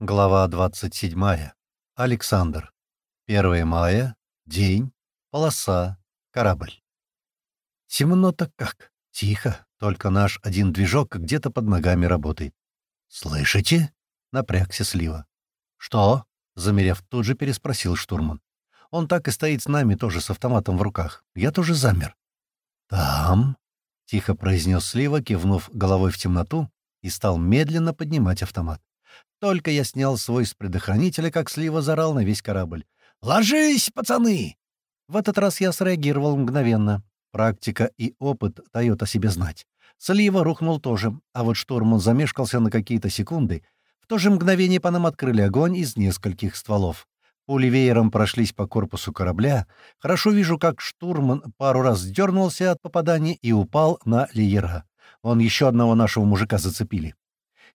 Глава 27. Александр. 1 мая. День. Полоса. Корабль. Темно-то как. Тихо. Только наш один движок где-то под ногами работает. «Слышите?» — напрягся Слива. «Что?» — замерев, тут же переспросил штурман. Он так и стоит с нами, тоже с автоматом в руках. Я тоже замер. «Там?» — тихо произнес Слива, кивнув головой в темноту, и стал медленно поднимать автомат. Только я снял свой с предохранителя, как слива зарал на весь корабль. «Ложись, пацаны!» В этот раз я среагировал мгновенно. Практика и опыт дает о себе знать. Слива рухнул тоже, а вот штурман замешкался на какие-то секунды. В то же мгновение по нам открыли огонь из нескольких стволов. Пули веером прошлись по корпусу корабля. Хорошо вижу, как штурман пару раз дернулся от попадания и упал на леера. Он еще одного нашего мужика зацепили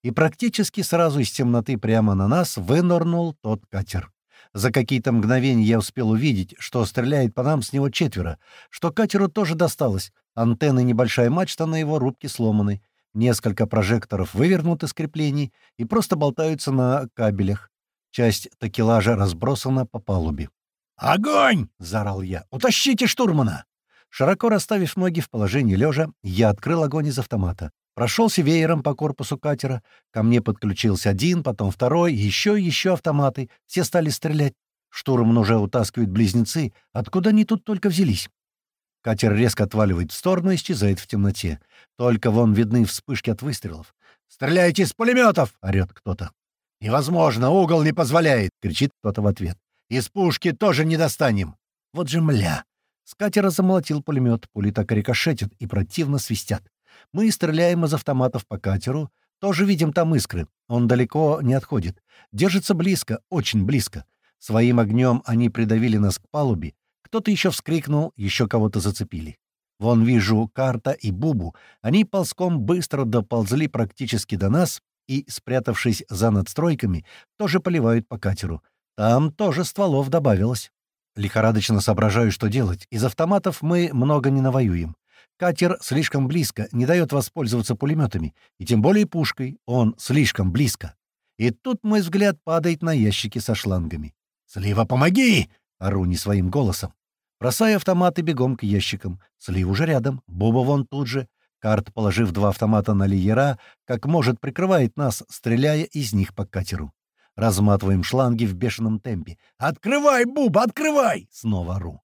и практически сразу из темноты прямо на нас вынырнул тот катер. За какие-то мгновения я успел увидеть, что стреляет по нам с него четверо, что катеру тоже досталось. Антенны небольшая мачта на его рубке сломаны. Несколько прожекторов вывернуты с креплений и просто болтаются на кабелях. Часть такелажа разбросана по палубе. «Огонь!» — заорал я. «Утащите штурмана!» Широко расставив ноги в положении лежа, я открыл огонь из автомата. Прошелся веером по корпусу катера. Ко мне подключился один, потом второй, еще и еще автоматы. Все стали стрелять. Штурман уже утаскивает близнецы. Откуда они тут только взялись? Катер резко отваливает в сторону и исчезает в темноте. Только вон видны вспышки от выстрелов. «Стреляйте из пулеметов!» — орет кто-то. «Невозможно, угол не позволяет!» — кричит кто-то в ответ. «Из пушки тоже не достанем!» Вот же мля! С катера замолотил пулемет, пули так рикошетят и противно свистят. Мы стреляем из автоматов по катеру, тоже видим там искры. Он далеко не отходит. Держится близко, очень близко. Своим огнем они придавили нас к палубе. Кто-то еще вскрикнул, еще кого-то зацепили. Вон вижу карта и Бубу. Они ползком быстро доползли практически до нас и, спрятавшись за надстройками, тоже поливают по катеру. Там тоже стволов добавилось. Лихорадочно соображаю, что делать. Из автоматов мы много не навоюем. Катер слишком близко, не дает воспользоваться пулеметами, и тем более пушкой, он слишком близко. И тут мой взгляд падает на ящики со шлангами. «Слива, помоги!» — ору не своим голосом. Бросаю автоматы бегом к ящикам. Слив уже рядом, Боба вон тут же. Карт, положив два автомата на лиера, как может, прикрывает нас, стреляя из них по катеру. Разматываем шланги в бешеном темпе. «Открывай, Буба, открывай!» — снова ору.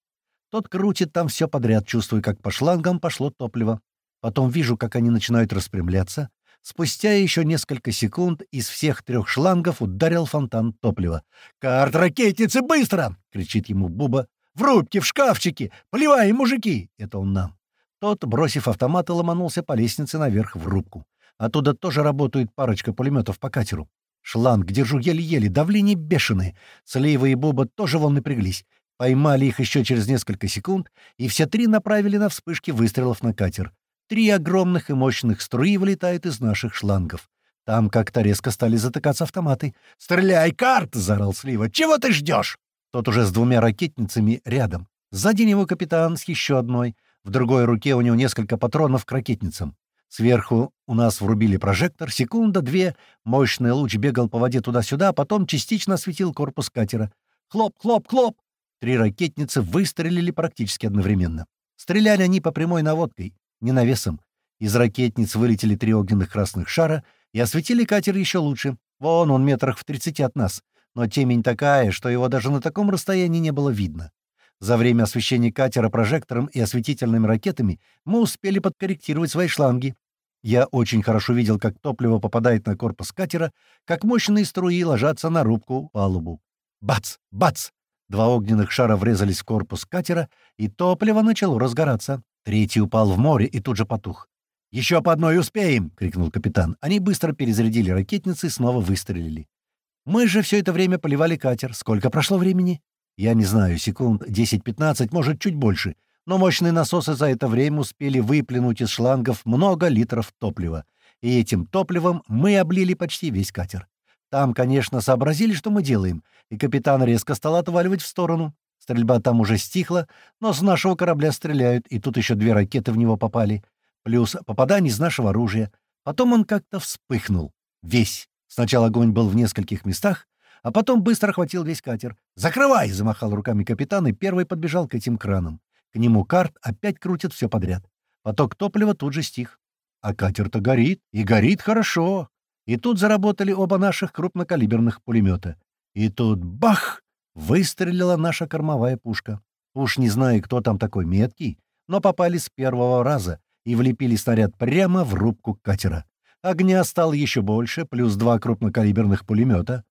Тот крутит там все подряд, чувствую, как по шлангам пошло топливо. Потом вижу, как они начинают распрямляться. Спустя еще несколько секунд из всех трех шлангов ударил фонтан топлива. «Карт ракетницы, быстро!» — кричит ему Буба. «В рубке, в шкафчике! Поливай, мужики!» — это он нам. Тот, бросив автомат, ломанулся по лестнице наверх в рубку. Оттуда тоже работает парочка пулеметов по катеру. Шланг держу еле-еле, давление бешеное. Слива и Буба тоже вон напряглись. Поймали их еще через несколько секунд, и все три направили на вспышки выстрелов на катер. Три огромных и мощных струи вылетают из наших шлангов. Там как-то резко стали затыкаться автоматы. «Стреляй, карт!» — заорал Слива. «Чего ты ждешь?» Тот уже с двумя ракетницами рядом. Сзади него капитан с еще одной. В другой руке у него несколько патронов к ракетницам. Сверху у нас врубили прожектор. Секунда, две. Мощный луч бегал по воде туда-сюда, а потом частично осветил корпус катера. Хлоп, хлоп, хлоп. Три ракетницы выстрелили практически одновременно. Стреляли они по прямой наводкой, не навесом. Из ракетниц вылетели три огненных красных шара и осветили катер еще лучше. Вон он метрах в тридцати от нас, но темень такая, что его даже на таком расстоянии не было видно. За время освещения катера прожектором и осветительными ракетами мы успели подкорректировать свои шланги. Я очень хорошо видел, как топливо попадает на корпус катера, как мощные струи ложатся на рубку палубу. Бац! Бац! Два огненных шара врезались в корпус катера, и топливо начало разгораться. Третий упал в море и тут же потух. «Еще по одной успеем!» — крикнул капитан. Они быстро перезарядили ракетницы и снова выстрелили. Мы же все это время поливали катер. Сколько прошло времени? Я не знаю, секунд 10-15, может, чуть больше. Но мощные насосы за это время успели выплюнуть из шлангов много литров топлива. И этим топливом мы облили почти весь катер. Там, конечно, сообразили, что мы делаем, и капитан резко стал отваливать в сторону. Стрельба там уже стихла, но с нашего корабля стреляют, и тут еще две ракеты в него попали. Плюс попадание из нашего оружия. Потом он как-то вспыхнул. Весь. Сначала огонь был в нескольких местах, а потом быстро охватил весь катер. «Закрывай!» — замахал руками капитан и первый подбежал к этим кранам. К нему карт опять крутит все подряд. Поток топлива тут же стих. А катер-то горит, и горит хорошо. И тут заработали оба наших крупнокалиберных пулемета. И тут бах! Выстрелила наша кормовая пушка. Уж не знаю, кто там такой меткий, но попали с первого раза и влепили снаряд прямо в рубку катера. Огня стало еще больше, плюс два крупнокалиберных пулемета.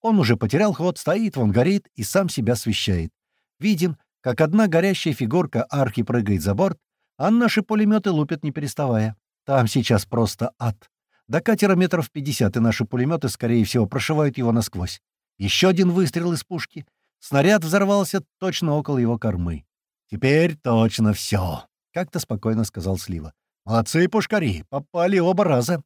Он уже потерял ход, стоит, вон горит и сам себя освещает. Видим, как одна горящая фигурка арки прыгает за борт, а наши пулеметы лупят не переставая. Там сейчас просто ад. До катера метров пятьдесят, и наши пулеметы, скорее всего, прошивают его насквозь. Еще один выстрел из пушки. Снаряд взорвался точно около его кормы. «Теперь точно все», — как-то спокойно сказал Слива. «Молодцы, пушкари, попали оба раза».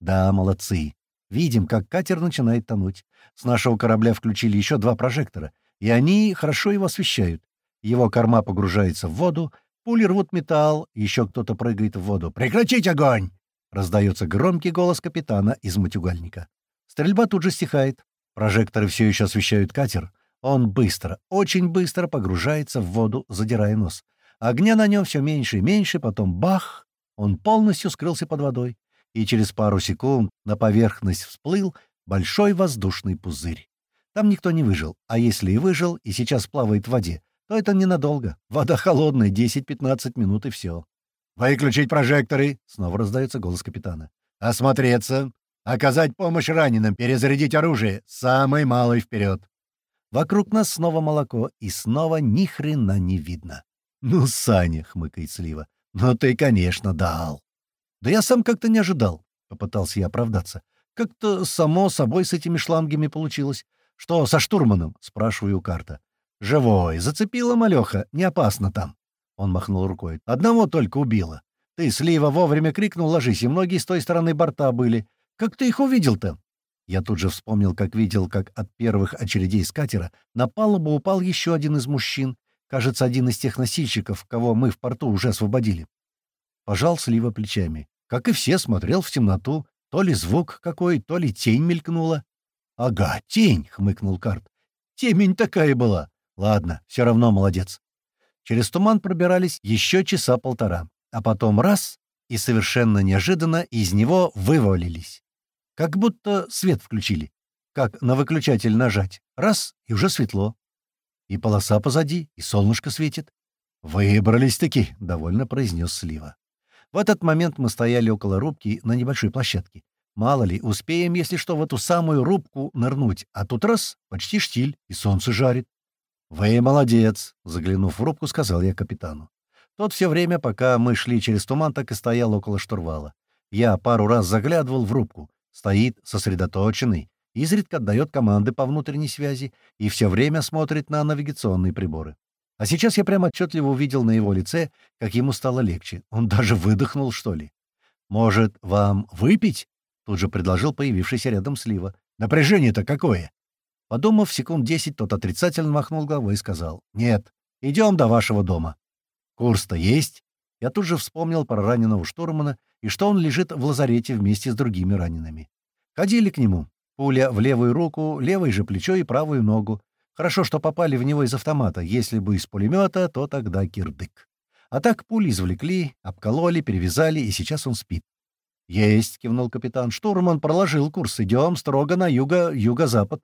«Да, молодцы. Видим, как катер начинает тонуть. С нашего корабля включили еще два прожектора, и они хорошо его освещают. Его корма погружается в воду, пули рвут металл, еще кто-то прыгает в воду. «Прекратить огонь!» — раздается громкий голос капитана из матюгальника. Стрельба тут же стихает. Прожекторы все еще освещают катер. Он быстро, очень быстро погружается в воду, задирая нос. Огня на нем все меньше и меньше, потом бах! Он полностью скрылся под водой, и через пару секунд на поверхность всплыл большой воздушный пузырь. Там никто не выжил, а если и выжил, и сейчас плавает в воде, то это ненадолго. Вода холодная, 10-15 минут и все. «Выключить прожекторы!» — снова раздается голос капитана. «Осмотреться! Оказать помощь раненым, перезарядить оружие. Самый малый вперед. Вокруг нас снова молоко, и снова ни хрена не видно. «Ну, Саня», — хмыкает Слива, — «ну ты, конечно, дал». «Да я сам как-то не ожидал», — попытался я оправдаться. «Как-то само собой с этими шлангами получилось. Что со штурманом?» — спрашиваю у карта. «Живой. Зацепила малеха. Не опасно там». Он махнул рукой. «Одного только убило. Ты, Слива, вовремя крикнул «ложись», и многие с той стороны борта были. Как ты их увидел-то?» Я тут же вспомнил, как видел, как от первых очередей с катера на палубу упал еще один из мужчин, кажется, один из тех носильщиков, кого мы в порту уже освободили. Пожал слива плечами. Как и все, смотрел в темноту. То ли звук какой, то ли тень мелькнула. «Ага, тень!» — хмыкнул Карт. «Темень такая была. Ладно, все равно молодец». Через туман пробирались еще часа полтора, а потом раз — и совершенно неожиданно из него вывалились. Как будто свет включили. Как на выключатель нажать. Раз — и уже светло. И полоса позади, и солнышко светит. «Выбрались-таки», — довольно произнес Слива. В этот момент мы стояли около рубки на небольшой площадке. Мало ли, успеем, если что, в эту самую рубку нырнуть, а тут раз — почти штиль, и солнце жарит. «Вы молодец», — заглянув в рубку, сказал я капитану. Тот все время, пока мы шли через туман, так и стоял около штурвала. Я пару раз заглядывал в рубку. Стоит сосредоточенный, изредка отдает команды по внутренней связи и все время смотрит на навигационные приборы. А сейчас я прямо отчетливо увидел на его лице, как ему стало легче. Он даже выдохнул, что ли. «Может, вам выпить?» — тут же предложил появившийся рядом Слива. «Напряжение-то какое?» Подумав секунд десять, тот отрицательно махнул головой и сказал. «Нет, идем до вашего дома». «Курс-то есть?» Я тут же вспомнил про раненого штурмана и что он лежит в лазарете вместе с другими ранеными. Ходили к нему. Пуля в левую руку, левое же плечо и правую ногу. Хорошо, что попали в него из автомата. Если бы из пулемета, то тогда кирдык. А так пули извлекли, обкололи, перевязали, и сейчас он спит. «Есть», — кивнул капитан. «Штурман проложил курс. Идем строго на юго, юго-запад».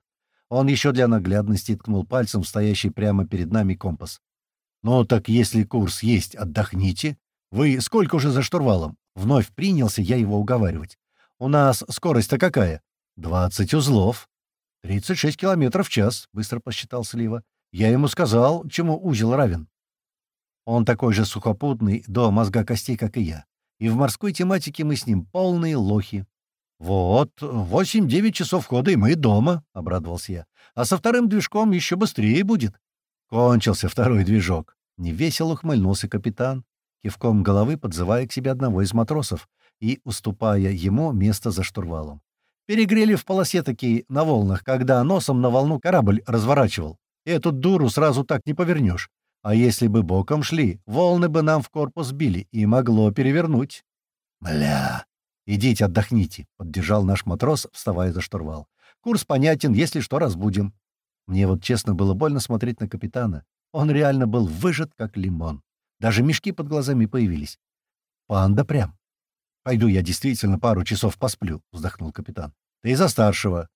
Он еще для наглядности ткнул пальцем в стоящий прямо перед нами компас. «Ну так если курс есть, отдохните. Вы сколько уже за штурвалом?» Вновь принялся я его уговаривать. «У нас скорость-то какая?» «Двадцать узлов». «Тридцать шесть километров в час», — быстро посчитал Слива. «Я ему сказал, чему узел равен». Он такой же сухопутный до мозга костей, как и я. И в морской тематике мы с ним полные лохи. «Вот, восемь-девять часов хода, и мы дома», — обрадовался я. «А со вторым движком еще быстрее будет». Кончился второй движок. Невесело ухмыльнулся капитан кивком головы подзывая к себе одного из матросов и уступая ему место за штурвалом. Перегрели в полосе такие на волнах, когда носом на волну корабль разворачивал. Эту дуру сразу так не повернешь. А если бы боком шли, волны бы нам в корпус били и могло перевернуть. «Бля!» «Идите, отдохните», — поддержал наш матрос, вставая за штурвал. «Курс понятен, если что, разбудим». Мне вот честно было больно смотреть на капитана. Он реально был выжат, как лимон. Даже мешки под глазами появились. Панда прям. «Пойду я действительно пару часов посплю», — вздохнул капитан. «Ты за старшего.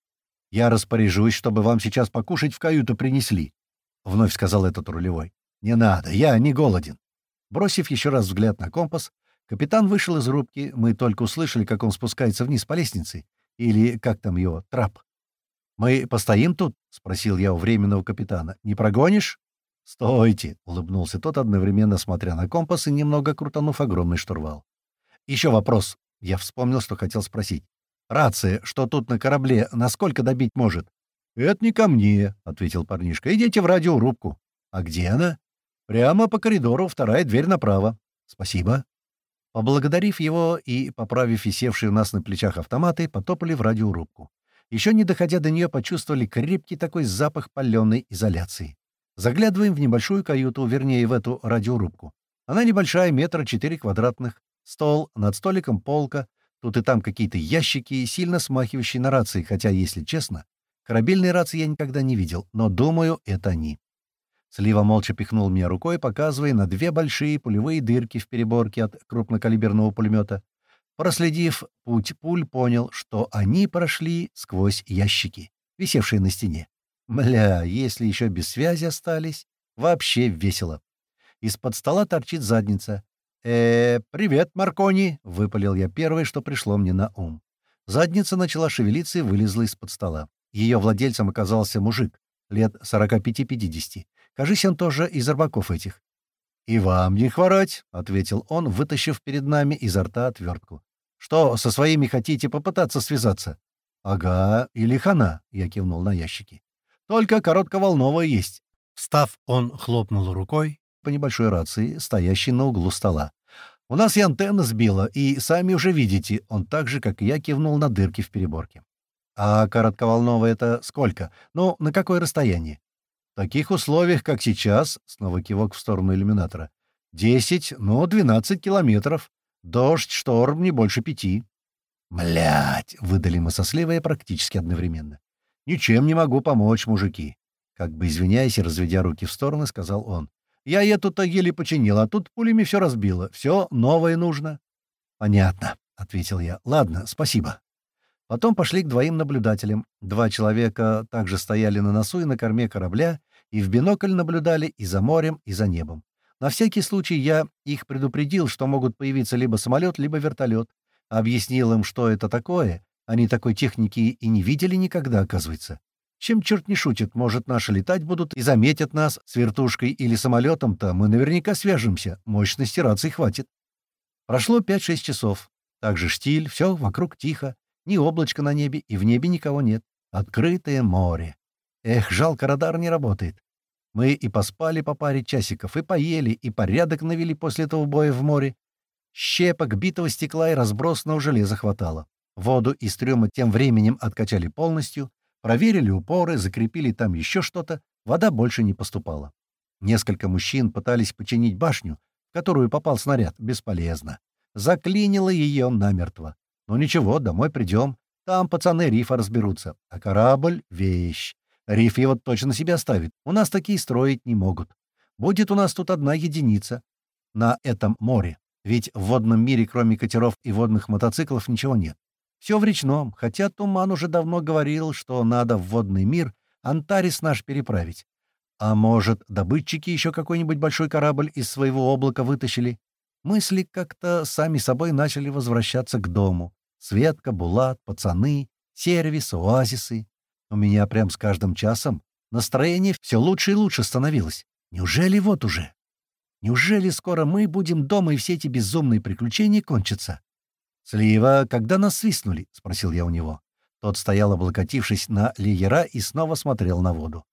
Я распоряжусь, чтобы вам сейчас покушать в каюту принесли», — вновь сказал этот рулевой. «Не надо, я не голоден». Бросив еще раз взгляд на компас, капитан вышел из рубки, мы только услышали, как он спускается вниз по лестнице, или как там его, трап. «Мы постоим тут?» — спросил я у временного капитана. «Не прогонишь?» «Стойте!» — улыбнулся тот, одновременно смотря на компас и немного крутанув огромный штурвал. «Еще вопрос». Я вспомнил, что хотел спросить. «Рация, что тут на корабле, насколько добить может?» «Это не ко мне», — ответил парнишка. «Идите в радиорубку». «А где она?» «Прямо по коридору, вторая дверь направо». «Спасибо». Поблагодарив его и поправив висевшие у нас на плечах автоматы, потопали в радиорубку. Еще не доходя до нее, почувствовали крепкий такой запах паленой изоляции. Заглядываем в небольшую каюту, вернее, в эту радиорубку. Она небольшая, метра четыре квадратных. Стол, над столиком полка. Тут и там какие-то ящики, сильно смахивающие на рации, хотя, если честно, корабельные рации я никогда не видел, но, думаю, это они. Слива молча пихнул меня рукой, показывая на две большие пулевые дырки в переборке от крупнокалиберного пулемета. Проследив путь пуль, понял, что они прошли сквозь ящики, висевшие на стене. Мля, если еще без связи остались, вообще весело. Из-под стола торчит задница. э привет, Маркони!» — выпалил я первое, что пришло мне на ум. Задница начала шевелиться и вылезла из-под стола. Ее владельцем оказался мужик, лет 45-50. Кажись, он тоже из рыбаков этих. «И вам не хворать», — ответил он, вытащив перед нами изо рта отвертку. «Что, со своими хотите попытаться связаться?» «Ага, или хана», — я кивнул на ящики. Только коротковолновая есть. Встав, он хлопнул рукой по небольшой рации, стоящей на углу стола. «У нас и антенна сбила, и сами уже видите, он так же, как я, кивнул на дырки в переборке. А коротковолновая это сколько? Ну, на какое расстояние?» «В таких условиях, как сейчас», — снова кивок в сторону иллюминатора, «десять, ну, двенадцать километров. Дождь, шторм, не больше пяти». «Млядь!» — выдали мы со сливой практически одновременно. «Ничем не могу помочь, мужики», — как бы извиняясь и разведя руки в стороны, сказал он. «Я эту-то еле починил, а тут пулями все разбило. Все новое нужно». «Понятно», — ответил я. «Ладно, спасибо». Потом пошли к двоим наблюдателям. Два человека также стояли на носу и на корме корабля и в бинокль наблюдали и за морем, и за небом. На всякий случай я их предупредил, что могут появиться либо самолет, либо вертолет. Объяснил им, что это такое, они такой техники и не видели никогда, оказывается. Чем черт не шутит, может, наши летать будут и заметят нас с вертушкой или самолетом-то, мы наверняка свяжемся, мощности рации хватит. Прошло 5-6 часов. Также штиль, все вокруг тихо, ни облачка на небе, и в небе никого нет. Открытое море. Эх, жалко, радар не работает. Мы и поспали по паре часиков, и поели, и порядок навели после этого боя в море. Щепок, битого стекла и разбросанного железа хватало. Воду из трюма тем временем откачали полностью, проверили упоры, закрепили там еще что-то, вода больше не поступала. Несколько мужчин пытались починить башню, в которую попал снаряд, бесполезно. Заклинило ее намертво. Ну ничего, домой придем, там пацаны рифа разберутся, а корабль — вещь. Риф его точно себе оставит, у нас такие строить не могут. Будет у нас тут одна единица на этом море, ведь в водном мире кроме катеров и водных мотоциклов ничего нет. Все в речном, хотя Туман уже давно говорил, что надо в водный мир Антарис наш переправить. А может, добытчики еще какой-нибудь большой корабль из своего облака вытащили? Мысли как-то сами собой начали возвращаться к дому. Светка, Булат, пацаны, сервис, оазисы. У меня прям с каждым часом настроение все лучше и лучше становилось. Неужели вот уже? Неужели скоро мы будем дома и все эти безумные приключения кончатся? «Слива, когда нас свистнули?» — спросил я у него. Тот стоял, облокотившись на леера, и снова смотрел на воду.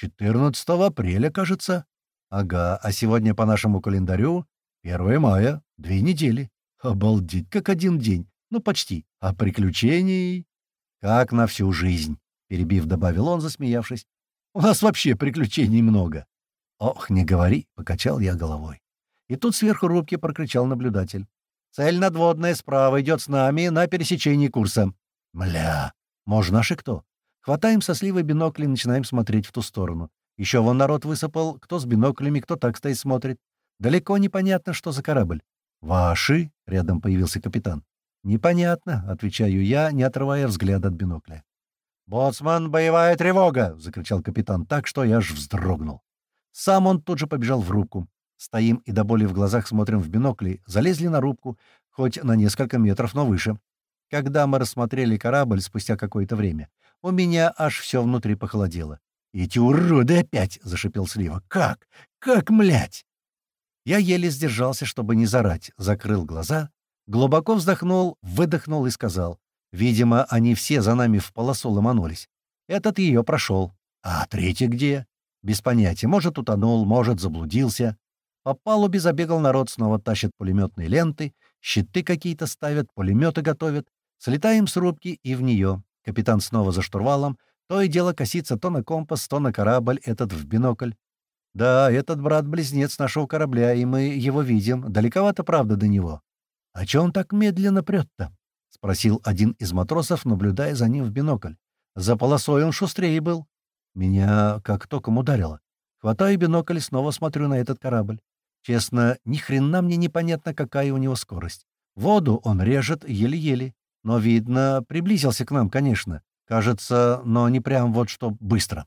«14 апреля, кажется». «Ага, а сегодня по нашему календарю 1 мая, две недели. Обалдеть, как один день. Ну, почти. А приключений...» «Как на всю жизнь», — перебив, добавил он, засмеявшись. «У нас вообще приключений много». «Ох, не говори», — покачал я головой. И тут сверху рубки прокричал наблюдатель. Цель надводная справа идет с нами на пересечении курса. Мля, может, наши кто? Хватаем со сливой бинокли и начинаем смотреть в ту сторону. Еще вон народ высыпал, кто с биноклями, кто так стоит смотрит. Далеко непонятно, что за корабль. «Ваши?» — рядом появился капитан. «Непонятно», — отвечаю я, не отрывая взгляд от бинокля. «Боцман, боевая тревога!» — закричал капитан так, что я аж вздрогнул. Сам он тут же побежал в рубку. Стоим и до боли в глазах смотрим в бинокли, залезли на рубку, хоть на несколько метров, но выше. Когда мы рассмотрели корабль спустя какое-то время, у меня аж все внутри похолодело. «Эти уроды опять!» — зашипел Слива. «Как? Как, млять?» Я еле сдержался, чтобы не зарать, закрыл глаза, глубоко вздохнул, выдохнул и сказал. Видимо, они все за нами в полосу ломанулись. Этот ее прошел. А третий где? Без понятия. Может, утонул, может, заблудился. По палубе забегал народ, снова тащит пулеметные ленты, щиты какие-то ставят, пулеметы готовят. Слетаем с рубки и в нее. Капитан снова за штурвалом. То и дело косится то на компас, то на корабль, этот в бинокль. Да, этот брат-близнец нашего корабля, и мы его видим. Далековато, правда, до него. А чё он так медленно прет-то? — спросил один из матросов, наблюдая за ним в бинокль. «За полосой он шустрее был». Меня как током ударило. Хватаю бинокль, снова смотрю на этот корабль. Честно, ни хрена мне непонятно, какая у него скорость. Воду он режет еле-еле. Но, видно, приблизился к нам, конечно. Кажется, но не прям вот что быстро.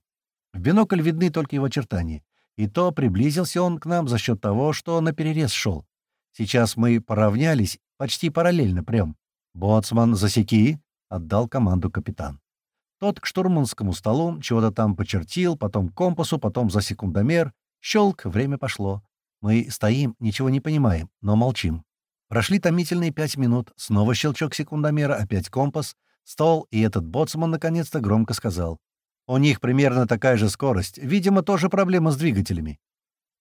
В бинокль видны только его очертания. И то приблизился он к нам за счет того, что на перерез шел. Сейчас мы поравнялись, почти параллельно прям. «Боцман, засеки!» — отдал команду капитан. Тот к штурманскому столу чего-то там почертил, потом к компасу, потом за секундомер. Щелк, время пошло. Мы стоим, ничего не понимаем, но молчим. Прошли томительные пять минут, снова щелчок секундомера, опять компас, стол, и этот боцман наконец-то громко сказал. «У них примерно такая же скорость. Видимо, тоже проблема с двигателями».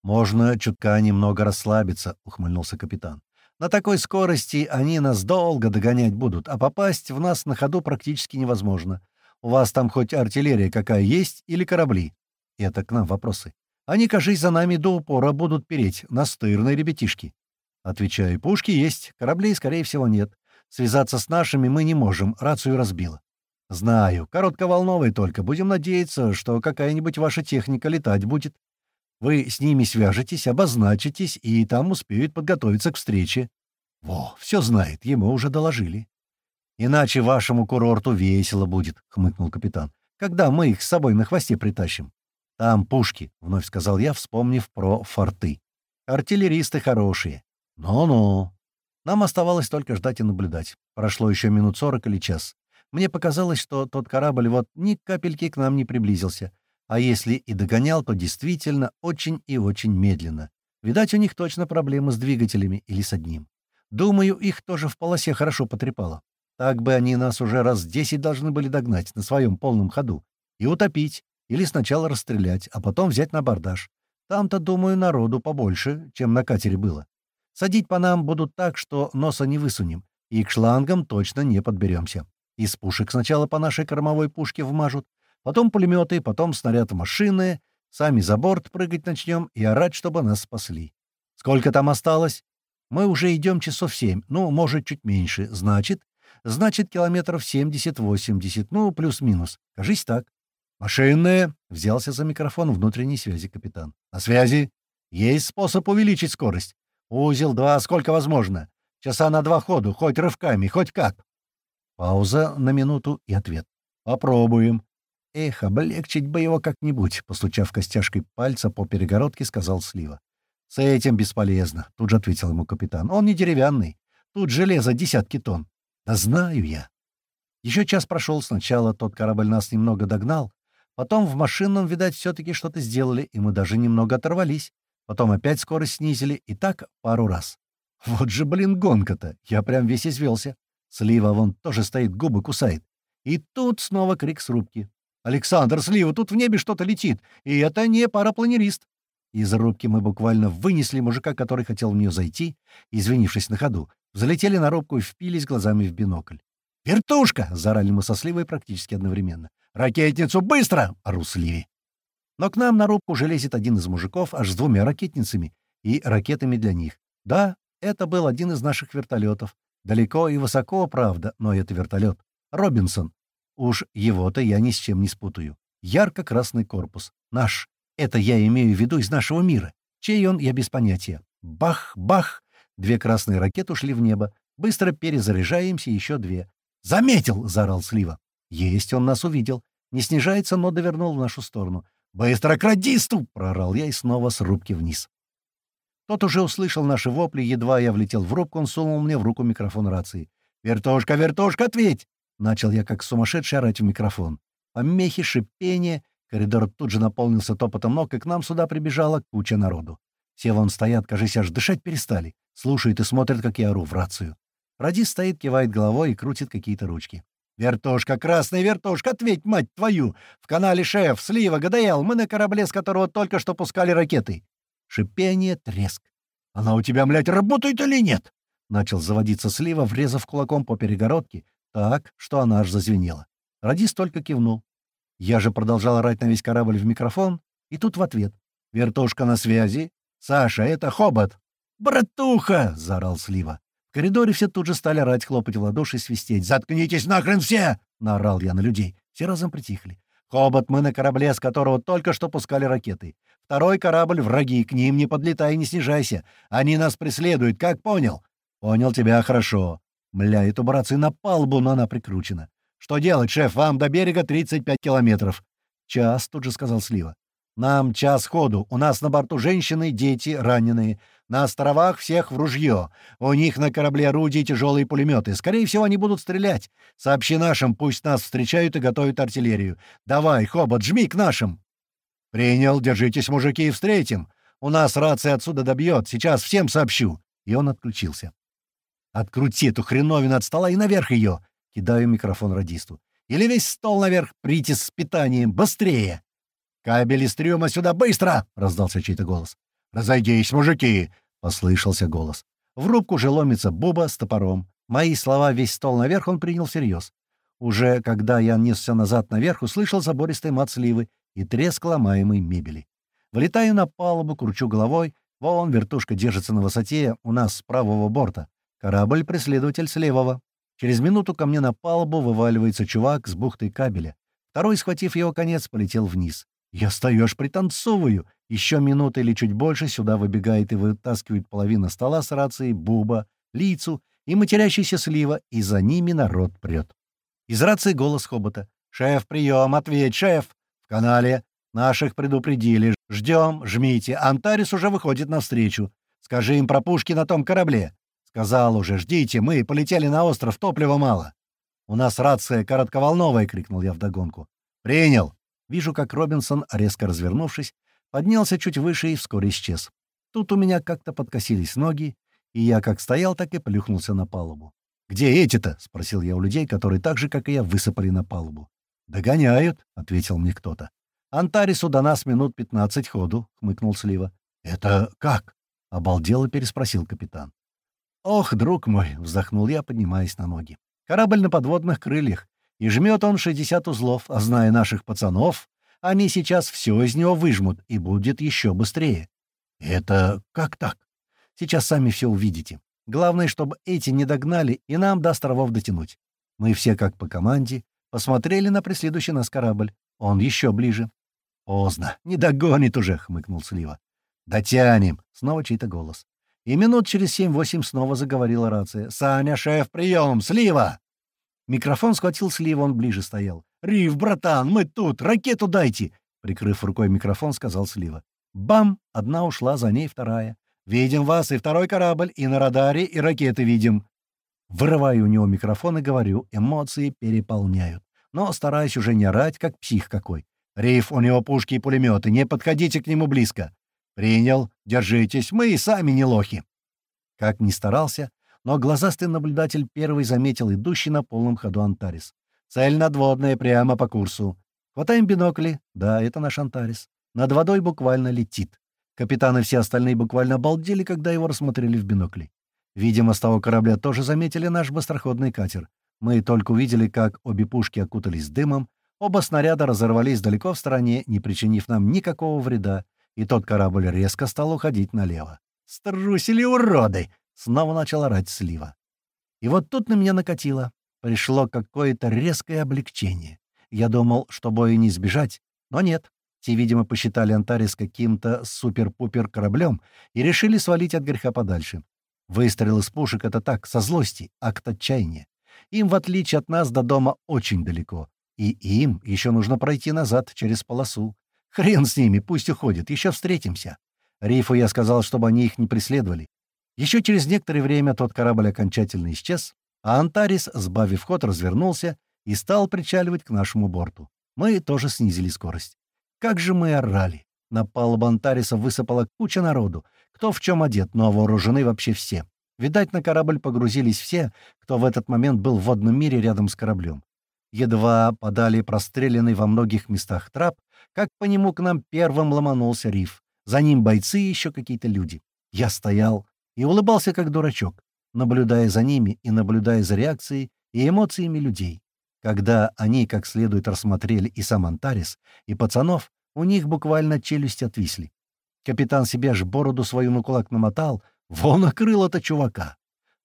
«Можно чутка немного расслабиться», — ухмыльнулся капитан. На такой скорости они нас долго догонять будут, а попасть в нас на ходу практически невозможно. У вас там хоть артиллерия какая есть или корабли? Это к нам вопросы. Они, кажись, за нами до упора будут переть, настырные ребятишки. Отвечаю, пушки есть, кораблей, скорее всего, нет. Связаться с нашими мы не можем, рацию разбила. Знаю, коротковолновые только. Будем надеяться, что какая-нибудь ваша техника летать будет. Вы с ними свяжетесь, обозначитесь, и там успеют подготовиться к встрече. Во, все знает, ему уже доложили. Иначе вашему курорту весело будет, — хмыкнул капитан, — когда мы их с собой на хвосте притащим. Там пушки, — вновь сказал я, вспомнив про форты. Артиллеристы хорошие. Ну-ну. Нам оставалось только ждать и наблюдать. Прошло еще минут сорок или час. Мне показалось, что тот корабль вот ни капельки к нам не приблизился. А если и догонял, то действительно очень и очень медленно. Видать, у них точно проблемы с двигателями или с одним. Думаю, их тоже в полосе хорошо потрепало. Так бы они нас уже раз десять должны были догнать на своем полном ходу и утопить, или сначала расстрелять, а потом взять на абордаж. Там-то, думаю, народу побольше, чем на катере было. Садить по нам будут так, что носа не высунем, и к шлангам точно не подберемся. Из пушек сначала по нашей кормовой пушке вмажут, Потом пулеметы, потом снаряд машины. Сами за борт прыгать начнем и орать, чтобы нас спасли. Сколько там осталось? Мы уже идем часов семь, ну, может, чуть меньше. Значит, значит, километров семьдесят-восемьдесят, ну, плюс-минус. Кажись так. «Машинные!» — взялся за микрофон внутренней связи капитан. «На связи. Есть способ увеличить скорость. Узел два, сколько возможно. Часа на два ходу, хоть рывками, хоть как». Пауза на минуту и ответ. «Попробуем. «Эх, облегчить бы его как-нибудь», — постучав костяшкой пальца по перегородке, сказал Слива. «С этим бесполезно», — тут же ответил ему капитан. «Он не деревянный. Тут железо десятки тонн». «Да знаю я». Еще час прошел сначала, тот корабль нас немного догнал. Потом в машинном, видать, все-таки что-то сделали, и мы даже немного оторвались. Потом опять скорость снизили, и так пару раз. Вот же, блин, гонка-то! Я прям весь извелся. Слива вон тоже стоит, губы кусает. И тут снова крик с рубки. «Александр, слива, тут в небе что-то летит, и это не парапланерист». Из рубки мы буквально вынесли мужика, который хотел в нее зайти, извинившись на ходу. Залетели на рубку и впились глазами в бинокль. «Вертушка!» — заорали мы со сливой практически одновременно. «Ракетницу быстро!» — ору сливи. Но к нам на рубку уже лезет один из мужиков аж с двумя ракетницами и ракетами для них. Да, Это был один из наших вертолетов. Далеко и высоко, правда, но это вертолет. Робинсон. Уж его-то я ни с чем не спутаю. Ярко-красный корпус. Наш. Это я имею в виду из нашего мира. Чей он, я без понятия. Бах, бах! Две красные ракеты ушли в небо. Быстро перезаряжаемся, еще две. «Заметил!» — заорал Слива. «Есть, он нас увидел. Не снижается, но довернул в нашу сторону. «Быстро к радисту!» — проорал я и снова с рубки вниз. Тот уже услышал наши вопли, едва я влетел в рубку, он сунул мне в руку микрофон рации. «Вертушка, вертушка, ответь!» Начал я как сумасшедший орать в микрофон. Помехи, шипение. Коридор тут же наполнился топотом ног, и к нам сюда прибежала куча народу. Все вон стоят, кажись, аж дышать перестали. Слушают и смотрят, как я ору в рацию. Радист стоит, кивает головой и крутит какие-то ручки. «Вертушка, красная вертушка, ответь, мать твою! В канале «Шеф», «Слива», «ГДЛ», мы на корабле, с которого только что пускали ракеты». Шипение, треск. «Она у тебя, блядь, работает или нет?» Начал заводиться Слива, врезав кулаком по перегородке, так, что она аж зазвенела. Радист только кивнул. Я же продолжал орать на весь корабль в микрофон, и тут в ответ. «Вертушка на связи. Саша, это Хобот!» «Братуха!» — заорал Слива коридоре все тут же стали орать, хлопать в ладоши и свистеть. «Заткнитесь нахрен все!» — наорал я на людей. Все разом притихли. «Хобот, мы на корабле, с которого только что пускали ракеты. Второй корабль — враги, к ним не подлетай и не снижайся. Они нас преследуют, как понял?» «Понял тебя хорошо». Мля, эту рацию на палубу, но она прикручена. «Что делать, шеф? Вам до берега 35 километров». «Час», — тут же сказал Слива. «Нам час ходу. У нас на борту женщины, дети, раненые. На островах всех в ружье. У них на корабле орудия и тяжелые пулеметы. Скорее всего, они будут стрелять. Сообщи нашим, пусть нас встречают и готовят артиллерию. Давай, Хобот, жми к нашим. Принял, держитесь, мужики, и встретим. У нас рация отсюда добьет. Сейчас всем сообщу. И он отключился. Открути эту хреновину от стола и наверх ее. Кидаю микрофон радисту. Или весь стол наверх, прийти с питанием. Быстрее! «Кабель из трюма сюда, быстро!» — раздался чей-то голос. «Разойдись, мужики!» — послышался голос. В рубку же ломится Буба с топором. Мои слова весь стол наверх он принял всерьез. Уже когда я несся назад наверх, услышал забористый мат сливы и треск ломаемой мебели. Вылетаю на палубу, кручу головой. Вон вертушка держится на высоте у нас с правого борта. Корабль-преследователь с левого. Через минуту ко мне на палубу вываливается чувак с бухтой кабеля. Второй, схватив его конец, полетел вниз. Я стою аж пританцовываю. Еще минуты или чуть больше сюда выбегает и вытаскивает половина стола с рацией, буба, лицу и матерящийся слива, и за ними народ прет. Из рации голос хобота. «Шеф, прием, ответь, шеф! В канале. Наших предупредили. Ждем, жмите. Антарис уже выходит навстречу. Скажи им про пушки на том корабле. Сказал уже, ждите, мы полетели на остров, топлива мало. У нас рация коротковолновая, крикнул я вдогонку. Принял. Вижу, как Робинсон, резко развернувшись, поднялся чуть выше и вскоре исчез. Тут у меня как-то подкосились ноги, и я как стоял, так и плюхнулся на палубу. «Где эти-то?» — спросил я у людей, которые так же, как и я, высыпали на палубу. «Догоняют», — ответил мне кто-то. «Антарису до нас минут пятнадцать ходу», — хмыкнул Слива. «Это как?» — обалдел и переспросил капитан. «Ох, друг мой!» — вздохнул я, поднимаясь на ноги. «Корабль на подводных крыльях. И жмет он 60 узлов, а зная наших пацанов, они сейчас все из него выжмут, и будет еще быстрее. Это как так? Сейчас сами все увидите. Главное, чтобы эти не догнали и нам до островов дотянуть. Мы все, как по команде, посмотрели на преследующий нас корабль. Он еще ближе. «Поздно. Не догонит уже», — хмыкнул Слива. «Дотянем!» — снова чей-то голос. И минут через семь-восемь снова заговорила рация. «Саня, шеф, прием! Слива!» Микрофон схватил слива, он ближе стоял. «Риф, братан, мы тут! Ракету дайте!» Прикрыв рукой микрофон, сказал Слива. Бам! Одна ушла, за ней вторая. «Видим вас, и второй корабль, и на радаре, и ракеты видим!» Вырываю у него микрофон и говорю, эмоции переполняют. Но стараюсь уже не орать, как псих какой. «Риф, у него пушки и пулеметы, не подходите к нему близко!» «Принял, держитесь, мы и сами не лохи!» Как ни старался, но глазастый наблюдатель первый заметил идущий на полном ходу Антарис. «Цель надводная, прямо по курсу. Хватаем бинокли. Да, это наш Антарис. Над водой буквально летит. Капитаны все остальные буквально обалдели, когда его рассмотрели в бинокли. Видимо, с того корабля тоже заметили наш быстроходный катер. Мы только увидели, как обе пушки окутались дымом, оба снаряда разорвались далеко в стороне, не причинив нам никакого вреда, и тот корабль резко стал уходить налево. «Струсили уроды!» снова начал орать слива. И вот тут на меня накатило. Пришло какое-то резкое облегчение. Я думал, что боя не избежать, но нет. Те, видимо, посчитали Антарис каким-то супер-пупер кораблем и решили свалить от греха подальше. Выстрел из пушек — это так, со злости, акт отчаяния. Им, в отличие от нас, до дома очень далеко. И им еще нужно пройти назад через полосу. Хрен с ними, пусть уходят, еще встретимся. Рифу я сказал, чтобы они их не преследовали. Еще через некоторое время тот корабль окончательно исчез, а Антарис, сбавив ход, развернулся и стал причаливать к нашему борту. Мы тоже снизили скорость. Как же мы орали! На палубу Антариса высыпала куча народу, кто в чем одет, но вооружены вообще все. Видать, на корабль погрузились все, кто в этот момент был в водном мире рядом с кораблем. Едва подали простреленный во многих местах трап, как по нему к нам первым ломанулся риф. За ним бойцы и еще какие-то люди. Я стоял и улыбался, как дурачок, наблюдая за ними и наблюдая за реакцией и эмоциями людей. Когда они как следует рассмотрели и сам Антарис, и пацанов, у них буквально челюсть отвисли. Капитан себе аж бороду свою на кулак намотал, вон накрыл это чувака.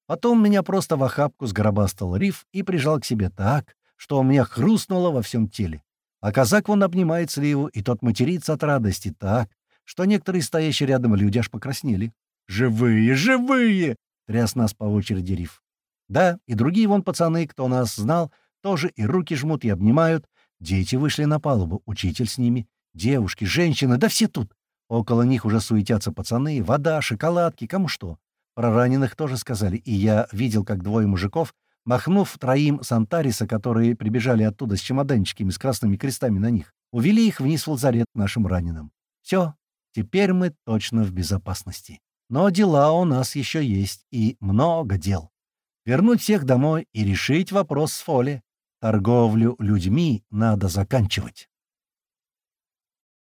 Потом меня просто в охапку сгробастал риф и прижал к себе так, что у меня хрустнуло во всем теле. А казак вон обнимает сливу, и тот матерится от радости так, что некоторые стоящие рядом люди аж покраснели. «Живые, живые!» — тряс нас по очереди Риф. Да, и другие вон пацаны, кто нас знал, тоже и руки жмут, и обнимают. Дети вышли на палубу, учитель с ними. Девушки, женщины, да все тут. Около них уже суетятся пацаны, вода, шоколадки, кому что. Про раненых тоже сказали, и я видел, как двое мужиков, махнув троим Сантариса, которые прибежали оттуда с чемоданчиками с красными крестами на них, увели их вниз в лазарет нашим раненым. Все, теперь мы точно в безопасности. Но дела у нас еще есть, и много дел. Вернуть всех домой и решить вопрос с Фоли. Торговлю людьми надо заканчивать.